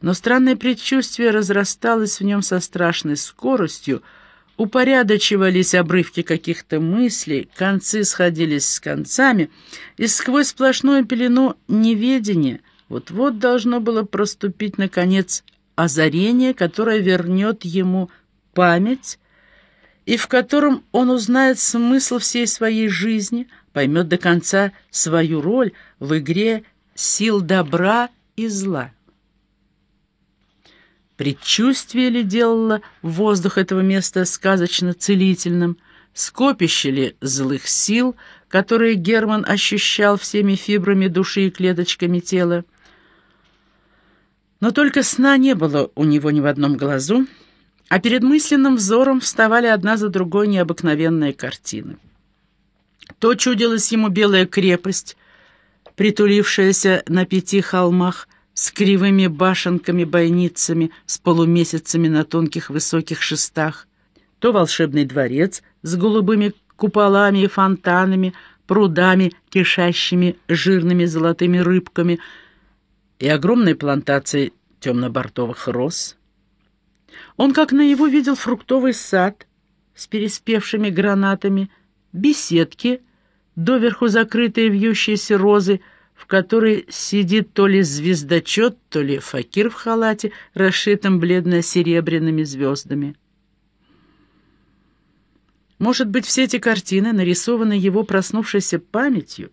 Но странное предчувствие разрасталось в нем со страшной скоростью, упорядочивались обрывки каких-то мыслей, концы сходились с концами, и сквозь сплошную пелену неведения вот-вот должно было проступить, наконец, озарение, которое вернет ему память, и в котором он узнает смысл всей своей жизни, поймет до конца свою роль в игре сил добра и зла. Предчувствие ли делало воздух этого места сказочно целительным, скопище ли злых сил, которые Герман ощущал всеми фибрами души и клеточками тела. Но только сна не было у него ни в одном глазу, а перед мысленным взором вставали одна за другой необыкновенные картины. То чудилась ему белая крепость, притулившаяся на пяти холмах, с кривыми башенками-бойницами, с полумесяцами на тонких высоких шестах, то волшебный дворец с голубыми куполами и фонтанами, прудами, кишащими жирными золотыми рыбками и огромной плантацией темно-бортовых роз. Он как наяву видел фруктовый сад с переспевшими гранатами, беседки, доверху закрытые вьющиеся розы — в которой сидит то ли звездочет, то ли факир в халате, расшитом бледно-серебряными звездами. Может быть, все эти картины нарисованы его проснувшейся памятью?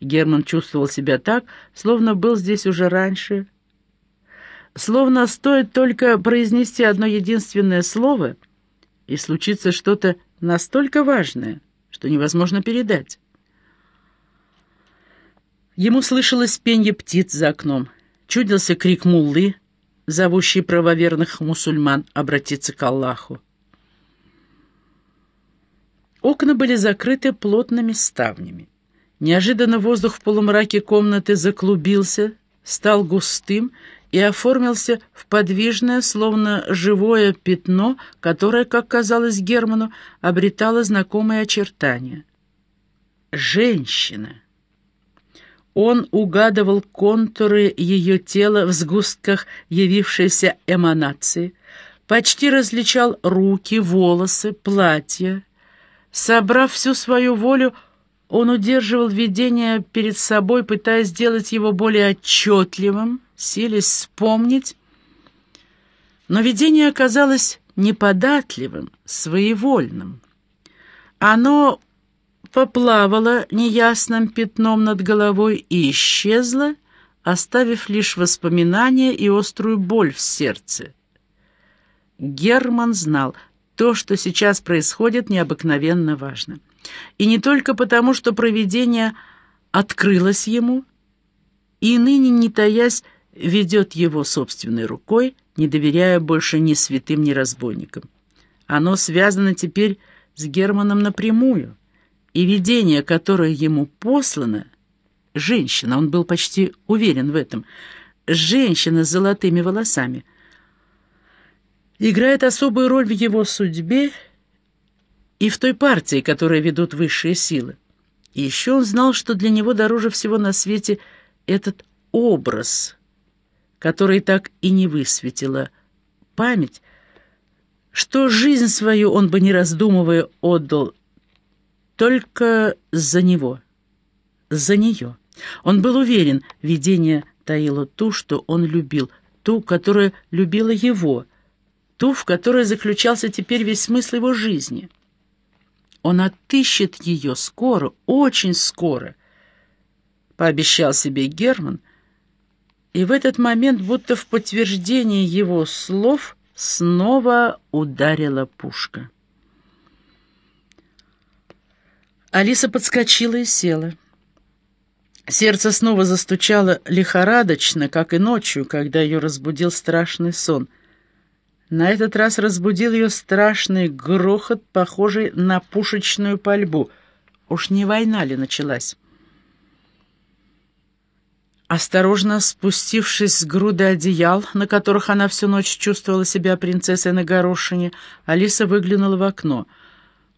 Герман чувствовал себя так, словно был здесь уже раньше. Словно стоит только произнести одно единственное слово, и случится что-то настолько важное, что невозможно передать. Ему слышалось пенье птиц за окном. Чудился крик муллы, зовущий правоверных мусульман обратиться к Аллаху. Окна были закрыты плотными ставнями. Неожиданно воздух в полумраке комнаты заклубился, стал густым и оформился в подвижное, словно живое пятно, которое, как казалось Герману, обретало знакомые очертания. Женщина. Он угадывал контуры ее тела в сгустках явившейся эманации, почти различал руки, волосы, платья. Собрав всю свою волю, он удерживал видение перед собой, пытаясь сделать его более отчетливым, силясь вспомнить. Но видение оказалось неподатливым, своевольным. Оно поплавала неясным пятном над головой и исчезла, оставив лишь воспоминания и острую боль в сердце. Герман знал, то, что сейчас происходит, необыкновенно важно. И не только потому, что провидение открылось ему, и ныне, не таясь, ведет его собственной рукой, не доверяя больше ни святым, ни разбойникам. Оно связано теперь с Германом напрямую и видение, которое ему послано, женщина, он был почти уверен в этом, женщина с золотыми волосами, играет особую роль в его судьбе и в той партии, которая ведут высшие силы. И еще он знал, что для него дороже всего на свете этот образ, который так и не высветила память, что жизнь свою он бы, не раздумывая, отдал только за него, за нее. Он был уверен, видение таило ту, что он любил, ту, которая любила его, ту, в которой заключался теперь весь смысл его жизни. Он отыщет ее скоро, очень скоро, пообещал себе Герман, и в этот момент, будто в подтверждение его слов, снова ударила пушка. Алиса подскочила и села. Сердце снова застучало лихорадочно, как и ночью, когда ее разбудил страшный сон. На этот раз разбудил ее страшный грохот, похожий на пушечную пальбу. Уж не война ли началась? Осторожно спустившись с груды одеял, на которых она всю ночь чувствовала себя принцессой на горошине, Алиса выглянула в окно —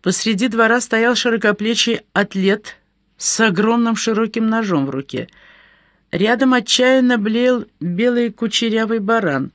Посреди двора стоял широкоплечий атлет с огромным широким ножом в руке. Рядом отчаянно блеял белый кучерявый баран.